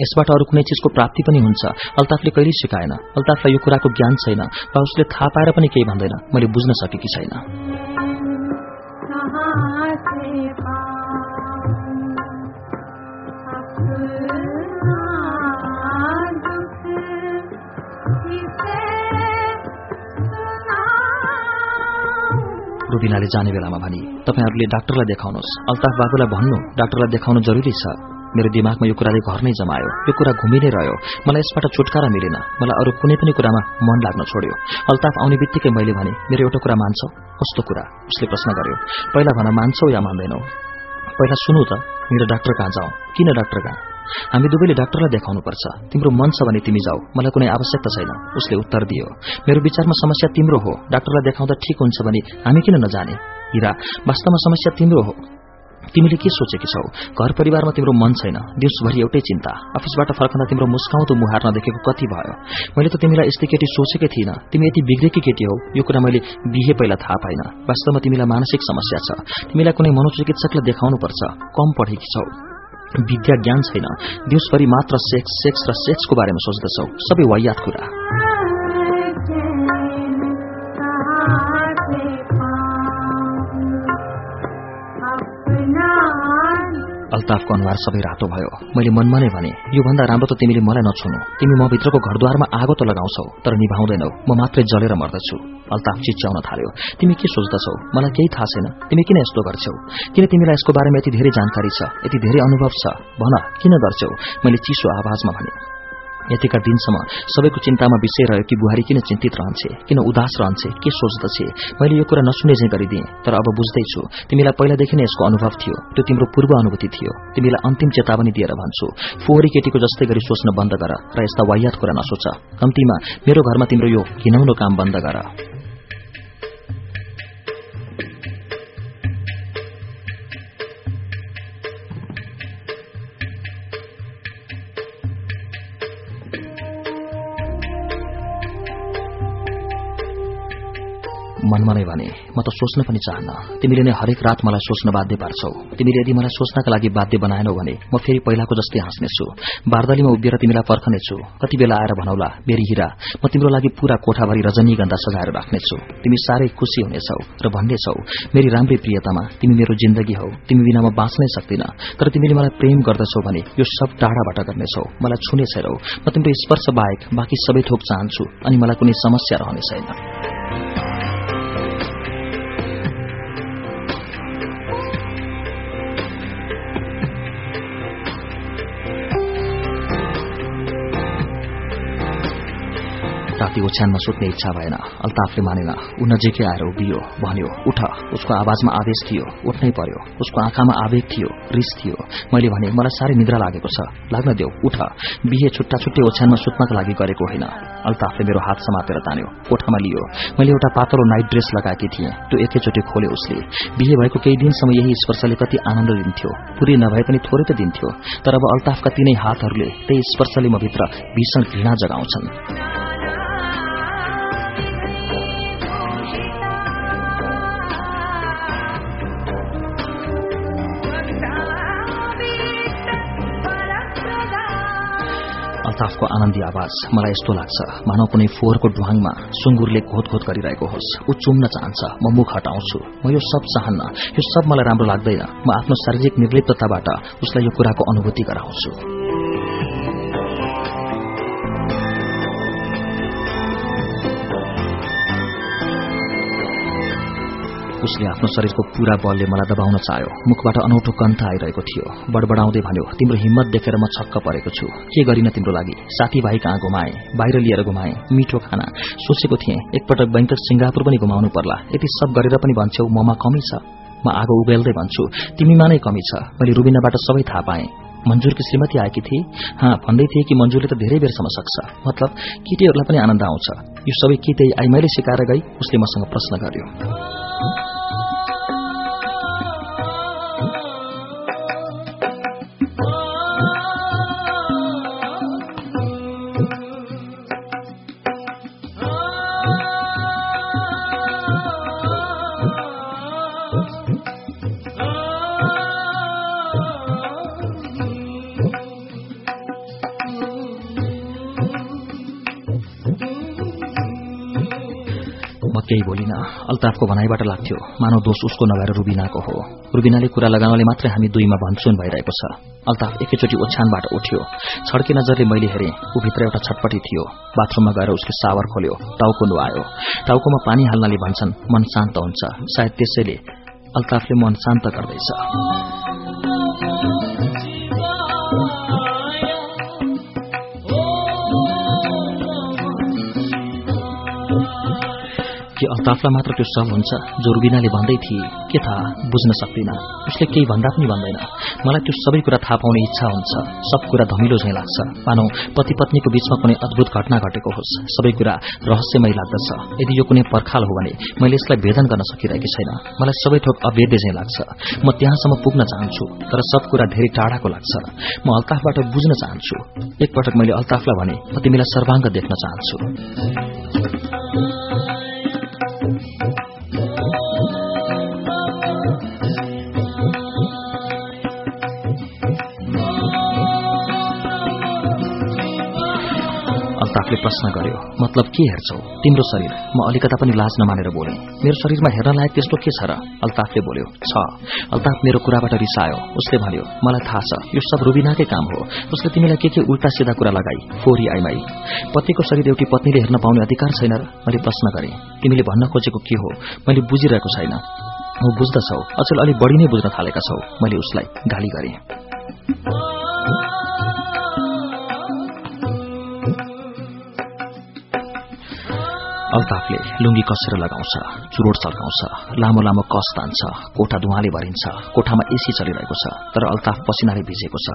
यसबाट अरू कुनै चिजको प्राप्ति पनि हुन्छ। अल्ताफले कहिले सिकाएन। अल्ताफलाई यो कुराको ज्ञान छैन। वा उसले थाहा पाएर पनि केही भन्दैन। मैले बुझ्न सकेकी छैन। रुबिनाले जाने बेलामा भनी तपाईँहरूले डाक्टरलाई देखाउनुहोस्। अल्ताफ बाबुलाई भन्नु डाक्टरलाई देखाउनु जरुरी छ। मेरो दिमागमा यो कुराले घर नै जमायो। यो कुरा घुमि नै रह्यो। मलाई यसबाट छुटकारा मिलेन। मलाई अरू कुनै पनि कुरामा मन लाग्न छोड्यो। अल्ताफ आउने बित्तिकै मैले भने मेरो एउटा कुरा मान्छौ? कस्तो कुरा? उसले प्रश्न गर्यो। पहिला भन मान्छौ या मान्दैनौ? पहिला सुनौ त मेरो डाक्टर कहाँ जाउँ? किन डाक्टर कहाँ? हामी दुवैले डाक्टरलाई देखाउनुपर्छ। तिम्रो मन छ भने तिमी जाऊ। मलाई कुनै आवश्यकता छैन। उसले उत्तर दियो। मेरो विचारमा समस्या तिम्रो हो। डाक्टरलाई देखाउँदा ठिक हुन्छ भने हामी किन नजाने? हिरा वास्तवमा समस्या तिम्रो हो। तिमीले के सोचेकी छौ? घर परिवारमा तिम्रो मन छैन। दिउँसभरि एउटै चिन्ता। अफिसबाट फर्कँदा तिम्रो मुस्काउँदो मुहार नदेखेको कति भयो? मैले त तिमीलाई यस्तै केटी सोचेकै थिइनँ। तिमी यति बिग्रेकी केटी हौ। यो कुरा मैले बिहे पहिला थाहा पाइन। वास्तवमा तिमीलाई मानसिक समस्या छ। तिमीलाई कुनै मनोचिकित्सकलाई देखाउनुपर्छ। कम पढेकी छौ। विद्या ज्ञान छैन। दिउँसभरि मात्र सेक्स सेक्स र सेक्सको बारेमा सोच्दछौ। सबै वायात कुरा। अल्ताफको अनुहार सबै रातो भयो। मैले मनमा नै भने योभन्दा राम्रो त तिमीले मलाई नछुनु तिमी म भित्रको घरद्वारमा आगो त लगाउँछौ तर निभाउँदैनौ। म मात्रै जलेर मर्दछु। अल्ताफ चिच्याउन थाल्यो। तिमी के सोच्दछौ? मलाई केही थाहा छैन। तिमी किन यस्तो गर्छौ? किन तिमीलाई यसको बारेमा यति धेरै जानकारी छ? यति धेरै अनुभव छ? भन किन गर्छौ? मैले चिसो आवाजमा भने यतिका दिनसम्म सबैको चिन्तामा विषय रह्यो कि बुहारी किन चिन्तित रहन्छे? किन उदास रहन्छे? के सोच्दछे मैले यो कुरा नसुने चाहिँ गरिदिएँ तर अब बुझ्दैछु तिमीलाई पहिलादेखि नै यसको अनुभव थियो त्यो तिम्रो पूर्व अनुभूति थियो। तिमीलाई अन्तिम चेतावनी दिएर भन्छु फोहोरी केटीको जस्तै गरी सोच्न बन्द गर र यस्ता वायात कुरा नसोच। कम्तीमा मेरो घरमा तिम्रो यो घिनाउनो काम बन्द गर। मनमा नै भने म त सोच्न पनि चाहन्न। तिमीले नै हरेक रात मलाई सोच्न बाध्य पार्छौ। तिमीले यदि मलाई सोच्नका लागि बाध्य बनाएनौ भने म फेरि पहिलाको जस्तै हाँस्नेछु। बारदलीमा उभिएर तिमीलाई पर्खनेछु। कति बेला आएर भनौला मेरी हिरा म तिम्रो लागि पूरा कोठाभरि रजनीगन्धा सजाएर राख्नेछु। तिमी साह्रै खुशी हुनेछौ र भन्नेछौ मेरी राम्रै प्रियतामा तिमी मेरो जिन्दगी हौ। तिमी बिना म बाँच्नै सक्दिन। तर तिमीले मलाई प्रेम गर्दछौ भने यो सब टाढाबाट गर्नेछौ। मलाई छुने छैनौ। म तिम्रो स्पर्श बाहेक बाँकी सबै थोक चाहन्छु अनि मलाई कुनै समस्या रहने छैन। राति ओछ्यानमा सुत्ने इच्छा भएन। अल्ताफले मानेन ऊ नजिकै आएर उभियो। भन्यो उठ। उसको आवाजमा आवेश थियो उठ्नै पर्यो। उसको आँखामा आवेग थियो रिस थियो। मैले भने मलाई साह्रै निद्रा लागेको छ। लाग्न देऊ उठ। बिहे छुट्टा छुट्टै ओछ्यानमा सुत्नका लागि गरेको होइन। अल्ताफले मेरो हात समातेर तान्यो कोठामा लियो। मैले एउटा पातलो नाइट ड्रेस लगाएकी थिएँ। त्यो एकैचोटि खोल्यो उसले। बिहे भएको केही दिनसम्म यही स्पर्शले कति आनन्द दिन्थ्यो पुरै नभए पनि थोरै त दिन्थ्यो। तर अब अल्ताफका तिनै हातहरूले त्यही स्पर्शले म भीषण घृणा जगाउँछन्। अल्ताफको आनन्दी आवाज मलाई यस्तो लाग्छ। मानव कुनै फोहोरको ढुवाङमा सुँगुरले घोत गरिरहेको होस्। ऊ चुम्न चाहन्छ। म मुख हटाउँछु। म यो सब चाहन्न। यो सब मलाई राम्रो लाग्दैन। म आफ्नो शारीरिक निर्लिप्तताबाट उसलाई यो कुराको अनुभूति गराउँछु। उसले आफ्नो शरीरको पूरा बलले मलाई दबाउन चाह्यो। मुखबाट अनौठो कन्थ आइरहेको थियो। बडबडाउँदै भन्यो तिम्रो हिम्मत देखेर म छक्क परेको छु। के गरिन तिम्रो लागि? साथीभाइ कहाँ घुमाए बाहिर लिएर घुमाए मिठो खाना। सोचेको थिएँ एकपटक बैंकक सिंगापुर पनि घुमाउनु पर्ला। यति सब गरेर पनि भन्छौ ममा कमी छ। म आगो उगेल्दै भन्छु तिमीमा नै कमी छ। मैले रुबिनाबाट सबै थाहा पाएँ। मन्जुरकी श्रीमती आएकी थिए हाँ भन्दै थिए कि मन्जुरले त धेरै बेरसम्म सक्छ। मतलब केटीहरूलाई पनि आनन्द आउँछ। यो सबै के त्यही आई मैले सिकाएर गई उसले मसँग प्रश्न गर्यो। Oh, केही बोलिन अल्ताफको भनाइबाट लाग्थ्यो मानव दोष उसको नभएर रुबिनाको हो। रुबिनाले कुरा लगाउनाले मात्रै हामी दुईमा भनसुन भइरहेको छ। अल्ताफ एकैचोटि ओछ्यानबाट उठ्यो। छड्के नजरले मैले हेरेँ ऊ भित्र एउटा छटपटी थियो। बाथरूममा गएर उसले सावर खोल्यो। टाउको नुहायो टाउकोमा पानी हाल्नाले भन्छन् मन शान्त हुन्छ। सायद त्यसैले अल्ताफले मन शान्त गर्दैछ। कि अल्ताफलाई मात्र त्यो सब हुन्छ जो रुबिनाले भन्दै थिए के थाहा बुझ्न सक्दिन। उसले केही भन्दा पनि भन्दैन। मलाई त्यो सबै कुरा थाहा पाउने इच्छा हुन्छ। सब कुरा धमिलो झैँ लाग्छ। मानौ पति पत्नीको बीचमा कुनै अद्भुत घटना घटेको होस्। सबै कुरा रहस्यमय लाग्दछ। यदि यो कुनै पर्खाल हो भने मैले यसलाई भेदन गर्न सकिरहेकी छैन। मलाई सबै थोक अवेद्य झैँ लाग्छ। म त्यहाँसम्म पुग्न चाहन्छु तर सब कुरा धेरै टाढाको लाग्छ। म अल्ताफबाट बुझ्न चाहन्छु। एकपटक मैले अल्ताफलाई भने म तिमीलाई सर्वाङ्ग देख्न चाहन्छु। प्रश्न गर्यो मतलब के हेर्छौ? तिम्रो शरीर। म अलिकता पनि लाज नमानेर बोले। मेरो शरीरमा हेर्न लायक त्यस्तो के छ र? अल्ताफले बोल्यो छ। अल्ताफ मेरो कुराबाट रिसायो। उसले भन्यो मलाई थाहा छ यो सब रुबिनाकै काम हो। उसले तिमीलाई के के उल्टा सिधा कुरा लगाई? फोरी आइमाई। पतिको शरीर एउटी पत्नीले हेर्न पाउने अधिकार छैन र? मैले प्रश्न गरेँ तिमीले भन्न खोजेको के हो? मैले बुझिरहेको छैन। बुझ्दछौ। अचेल अलिक बढी नै बुझ्न थालेका छौ। मैले उसलाई गाली गरेँ। अल्ताफले लुङ्गी कसेर लगाउँछ चुरोट चल्काउँछ लामो लामो कस तान्छ कोठा धुवाले भरिन्छ कोठामा एसी चलिरहेको छ तर अल्ताफ पसिनाले भिजेको छ।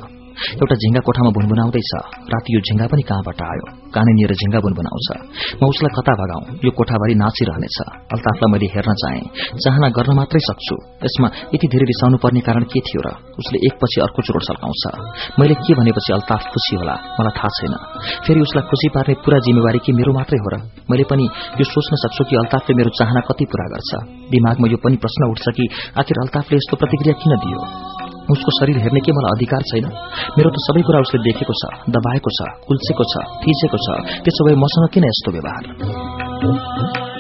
एउटा झिङ्गा कोठामा भुनभुनाउँदैछ राति यो झिङ्गा पनि कहाँबाट आयो? काने निएर झिङ्गा भुनभुनाउँछ म उसलाई कता भगाउँ? यो कोठाभरि नाचिरहनेछ। अल्ताफलाई मैले हेर्न चाहे। चाहना गर्न मात्रै सक्छु। यसमा यति धेरै रिसाउनु पर्ने कारण के थियो र? उसले एकपछि अर्को चुरोट सल्काउँछ। मैले के भनेपछि अल्ताफ खुसी होला? मलाई थाहा छैन। फेरि उसलाई खुसी पार्ने पूरा जिम्मेवारी के मेरो मात्रै हो र? मैले पनि यो सोच्न सक्छु कि अल्ताफले मेरो चाहना कति पूरा गर्छ। दिमागमा यो पनि प्रश्न उठ्छ कि आखिर अल्ताफले यस्तो प्रतिक्रिया किन दियो? उसको शरीर हेर्ने के मलाई अधिकार छैन। मेरो त सबै कुरा उसले देखेको छ दबाएको छ कुल्चेको छ थिचेको छ। त्यसो भए मसँग किन यस्तो व्यवहार?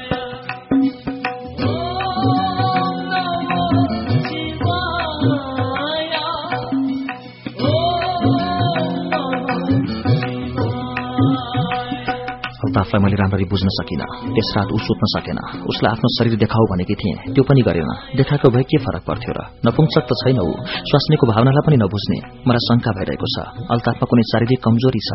अल्ताफलाई मैले राम्ररी बुझ्न सकिनँ। त्यस रात ऊ सुत्न सकेन। उसलाई आफ्नो शरीर देखाऊ भनेकी थिएँ। त्यो पनि गरेन। देखाएको भए के फरक पर्थ्यो र? नपुंसक त छैन ऊ। स्वास्नीको भावनालाई पनि नबुझ्ने। मलाई शंका भइरहेको छ। अल्ताफमा कुनै शारीरिक कमजोरी छ।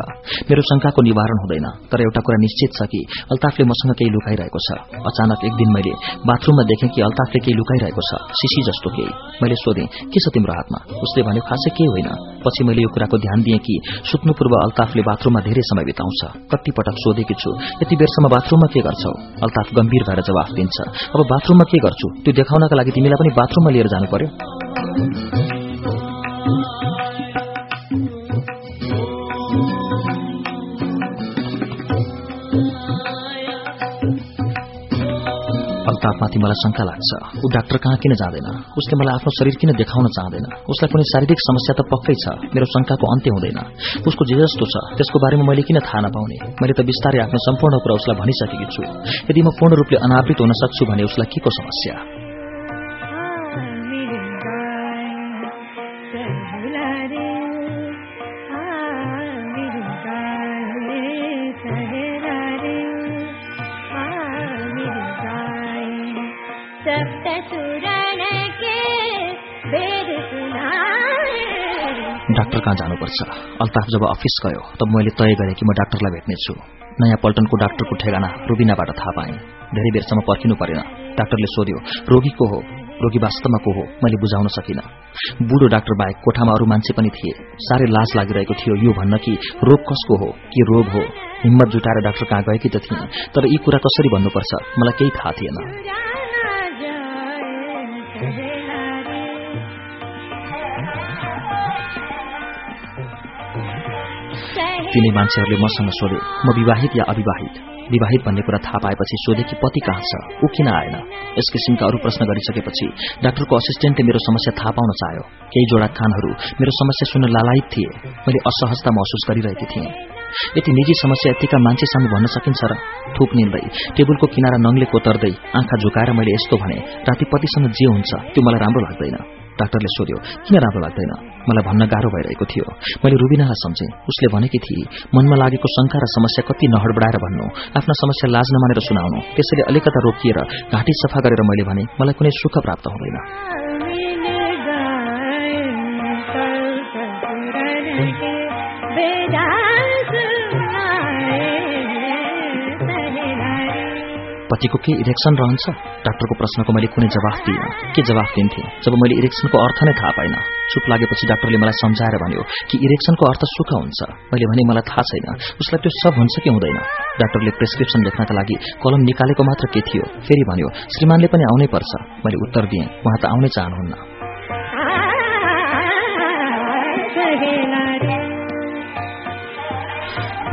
मेरो शंकाको निवारण हुँदैन। तर एउटा कुरा निश्चित छ कि अल्ताफले मसँग केही लुकाइरहेको छ। अचानक एक दिन मैले बाथरूममा देखेँ कि अल्ताफले केही लुकाइरहेको छ। सिसी जस्तो केही। मैले सोधेँ के छ तिम्रो हातमा? उसले भन्यो खासै केही होइन। पछि मैले यो कुराको ध्यान दिएँ कि सुत्नु पूर्व अल्ताफले बाथरूममा धेरै समय बिताउँछ। कति पटक सोधेकी छु यति बेरसम्म बाथरूममा के गर्छौ? अल्ताफ गम्भीर भएर जवाफ दिन्छ। अब बाथरूममा के गर्छु? त्यो देखाउनका लागि तिमीलाई पनि बाथरूममा लिएर जानु पर्यो। अल्ताफमाथि मलाई शंका लाग्छ। ऊ डाक्टर कहाँ किन जाँदैन? उसले मलाई आफ्नो शरीर किन देखाउन चाहँदैन उसलाई कुनै शारीरिक समस्या त पक्कै छ। मेरो शंकाको अन्त्य हुँदैन। उसको जे जस्तो छ त्यसको बारेमा मैले किन थाहा नपाउने? मैले त बिस्तारै आफ्नो सम्पूर्ण कुरा उसलाई भनिसकेकी छु। यदि म पूर्ण रूपले अनावृत हुन सक्छु भने उसलाई के को समस्या? कहाँ जानुपर्छ? अल्ताफ जब अफिस गयो तब मैले तय गरेँ कि म डाक्टरलाई भेट्नेछु। नयाँ पल्टनको डाक्टरको ठेगाना रुबिनाबाट थाहा पाएँ। धेरै बेरसम्म पर्खिनु परेन। डाक्टरले सोध्यो रोगी को हो? रोगी वास्तवमा को हो? मैले बुझाउन सकिनँ। बुढो डाक्टर बाहेक कोठामा अरू मान्छे पनि थिए। साह्रै लाज लागिरहेको थियो यो भन्न कि रोग कसको हो? के रोग हो? हिम्मत जुटाएर डाक्टर कहाँ गएकी त थिएँ तर यी कुरा कसरी भन्नुपर्छ? मलाई केही थाहा थिएन। तिनै मान्छेहरूले मसँग सोधे म विवाहित या अविवाहित? विवाहित भन्ने कुरा थाहा पाएपछि सोधे कि पति कहाँ छ ऊ किन आएन? यस किसिमका अरू प्रश्न गरिसकेपछि डाक्टरको असिस्टेन्टले मेरो समस्या थाहा पाउन चाह्यो। केही जोडा कानहरू मेरो समस्या सुन्न लालायित थिए। मैले असहजता महसुस गरिरहेकी थिएँ। यति निजी समस्या यतिका मान्छे भन्न सकिन्छ र थुप निल्दै टेबलको किनारा नङले कोतर्दै आँखा झुकाएर मैले यस्तो भने राति पतिसँग जे हुन्छ त्यो मलाई राम्रो लाग्दैन। डाक्टरले सोध्यो किन राम्रो लाग्दैन? मलाई भन्न गाह्रो भइरहेको थियो। मैले रुबिनालाई सम्झेँ। उसले भनेकी थिए मनमा लागेको शंका र समस्या कति नहडबडाएर भन्नु आफ्ना समस्या लाज नमानेर सुनाउनु त्यसैले अलिकता रोकिएर घाँटी सफा गरेर मैले भने मलाई कुनै सुख प्राप्त हुँदैन। पतिको के इरेक्सन रहन्छ? डाक्टरको प्रश्नको मैले कुनै जवाफ दिइनँ। के जवाफ दिन्थे? जब मैले इरेक्सनको अर्थ नै थाहा पाइनँ। चुप लागेपछि डाक्टरले मलाई सम्झाएर भन्यो कि इरेक्सनको अर्थ सुख हुन्छ? मैले भने मलाई थाहा छैन। उसलाई त्यो सब हुन्छ कि हुँदैन? डाक्टरले प्रेसक्रिप्सन लेख्नका लागि कलम निकालेको मात्र के थियो? फेरि भन्यो श्रीमानले पनि आउनै पर्छ। मैले उत्तर दिएँ उहाँ त आउनै चाहनुहुन्न।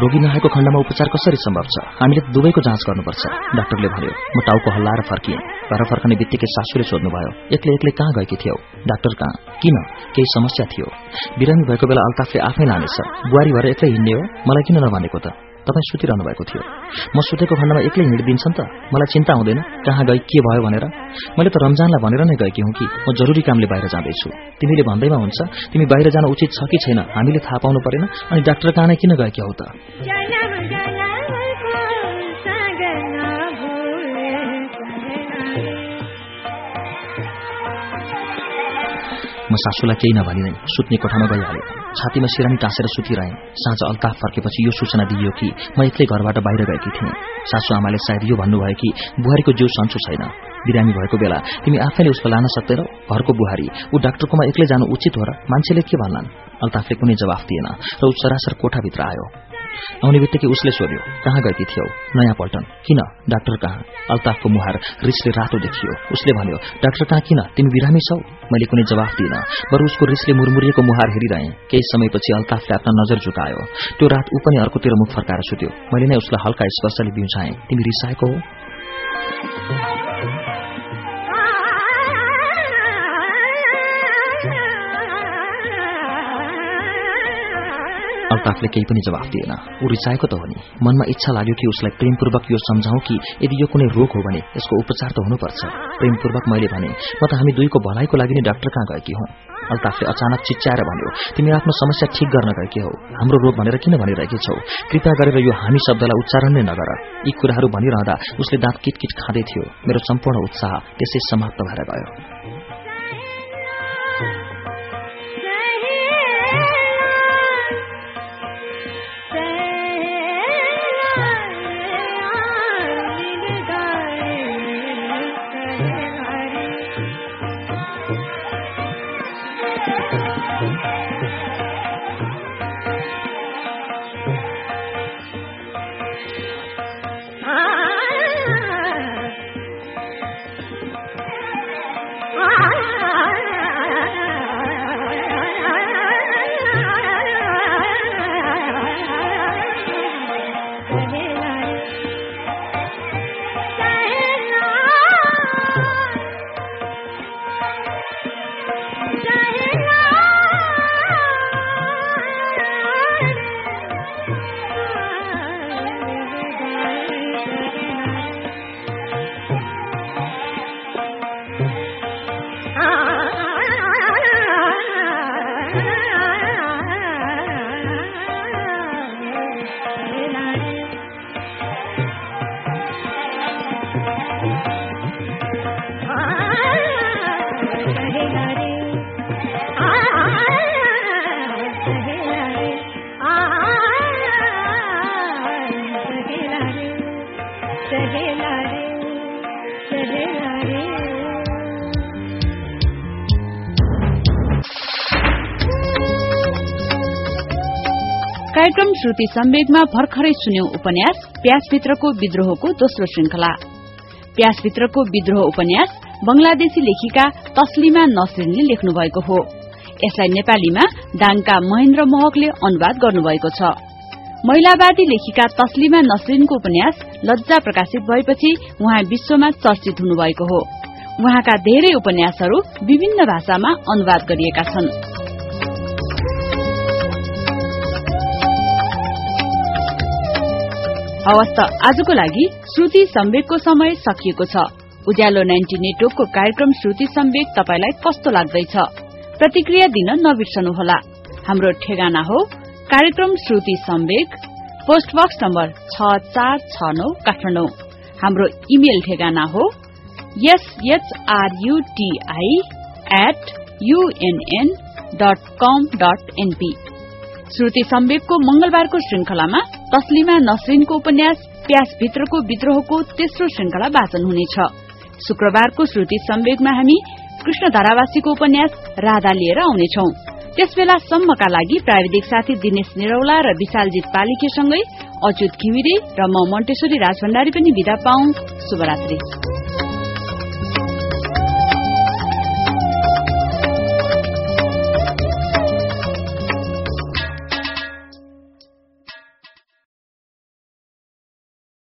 रोगी नआएको खण्डमा उपचार कसरी सम्भव छ? हामीले दुवैको जाँच गर्नुपर्छ डाक्टरले भन्यो। म टाउको हल्लाएर फर्किएँ घर फर्कने बित्तिकै सासूले सोध्नुभयो एक्लै एक्लै कहाँ गएकी थियौ? डाक्टर कहाँ? किन? केही समस्या थियो? बिरामी भएको बेला अल्ताफले आफै लानेछ बुहारी भएर एक्लै हिँड्ने हो? मलाई किन नभनेको त? तपाईँ सुतिरहनु भएको थियो। म सुतेको खण्डमा एक्लै हिँडिदिन्छ नि त। मलाई चिन्ता हुँदैन कहाँ गई के भयो भनेर। मैले त रमजानलाई भनेर नै गएकी हुँ कि म जरुरी कामले बाहिर जाँदैछु। तिमीले भन्दैमा हुन्छ तिमी बाहिर जान उचित छ कि छैन? हामीले थाहा पाउनु परेन अनि डाक्टर कहाँ किन गएकी हौ त? म सासूलाई केही नभनी नै सुत्ने कोठामा गइहाले। छातीमा सिरानी टाँसेर सुतिरहे। साँझ अल्ताफ फर्केपछि यो सूचना दिइयो कि म एक्लै घरबाट बाहिर गएकी थिएँ। सासु आमाले सायद यो भन्नुभयो कि बुहारीको जिउ सन्चो छैन। बिरामी भएको बेला तिमी आफैले उसको लान सक्दैनौ? घरको बुहारी ऊ डाक्टरकोमा एक्लै जानु उचित हो र मान्छेले के भन्लान्? अल्ताफले कुनै जवाफ दिएन र ऊ सरासर कोठाभित्र आयो। आउने बित्तिकै उसले सोध्यो कहाँ गएकी थियौ? नयाँ पल्टन? किन? डाक्टर कहाँ? अल्ताफको मुहार रिसले रातो देखियो। उसले भन्यो डाक्टर कहाँ? किन? तिमी बिरामी छौ? मैले कुनै जवाफ दिइनँ। बरु उसको रिसले मुरमुरिएको मुहार हेरिरहे। केही समयपछि अल्ताफले आफ्ना नजर झुकायो। त्यो रात ऊ पनि अर्कोतिर मुख फर्काएर सुत्यो। मैले नै उसलाई हल्का स्पर्शले बिउछाएँ तिमी रिसाएको हो? अल्ताफले केही पनि जवाफ दिएन। ऊ रिसाएको त हो नि। मनमा इच्छा लाग्यो कि उसलाई प्रेमपूर्वक यो सम्झाउ कि यदि यो कुनै रोग हो भने यसको उपचार त हुनुपर्छ। प्रेमपूर्वक मैले भने म त हामी दुईको भलाइको लागि नै डाक्टर कहाँ गएकी हौ? अल्ताफले अचानक चिच्याएर भन्यो तिमी आफ्नो समस्या ठिक गर्न गएकी हौ। हाम्रो रोग भनेर किन भनिरहेकी छौ? कृपया गरेर यो हामी शब्दलाई उच्चारण नै नगर। यी कुराहरू भनिरहँदा उसले दाँत किटकिट खाँदै थियो। मेरो सम्पूर्ण उत्साह त्यसै समाप्त भएर गयो। श्रुति सम्वेगमा भर्खरै सुन्यौं उपन्यास प्यासभित्रको विद्रोहको दोस्रो श्रृंखला। प्यासभित्रको विद्रोह उपन्यास बंगलादेशी लेखिका तस्लिमा नसरिनले लेख्नु भएको हो। यसलाई नेपालीमा दाङका महेन्द्र महकले अनुवाद गर्नुभएको छ। महिलावादी लेखिका तस्लिमा नसरिनको उपन्यास लज्जा प्रकाशित भएपछि उहाँ विश्वमा चर्चित हुनुभएको हो। उहाँका धेरै उपन्यासहरू विभिन्न भाषामा अनुवाद गरिएका छनृ। हवस् त आजको लागि श्रुति सम्वेकको समय सकिएको छ। उज्यालो नाइन्टी नेटवर्कको कार्यक्रम श्रुति सम्वेक तपाईलाई कस्तो लाग्दैछ? प्रतिक्रिया दिन नबिर्सनुहोला। हाम्रो ठेगाना हो कार्यक्रम Shruti Sambeg post box number छ चार छ नौ काठमाडौँ। हाम्रो इमेल ठेगाना हो SHRUTI at UNN dot com dot NP Shruti सम्वेकको मंगलबारको श्रृंखलामा तस्लिमा नसरिनको उपन्यास प्यासभित्रको विद्रोहको तेस्रो श्रृंखला वाचन हुनेछ। शुक्रबारको श्रुति सम्वेगमा हामी कृष्ण धारावासीको उपन्यास राधा लिएर आउनेछौ। त्यसबेला सम्मका लागि प्राविधिक साथी दिनेश निरौला र विशालजित पालिकेसँगै अच्युत घिमिरे र म मन्टेश्वरी राजभण्डारी पनि विदा पाऊ। शुभरात्री।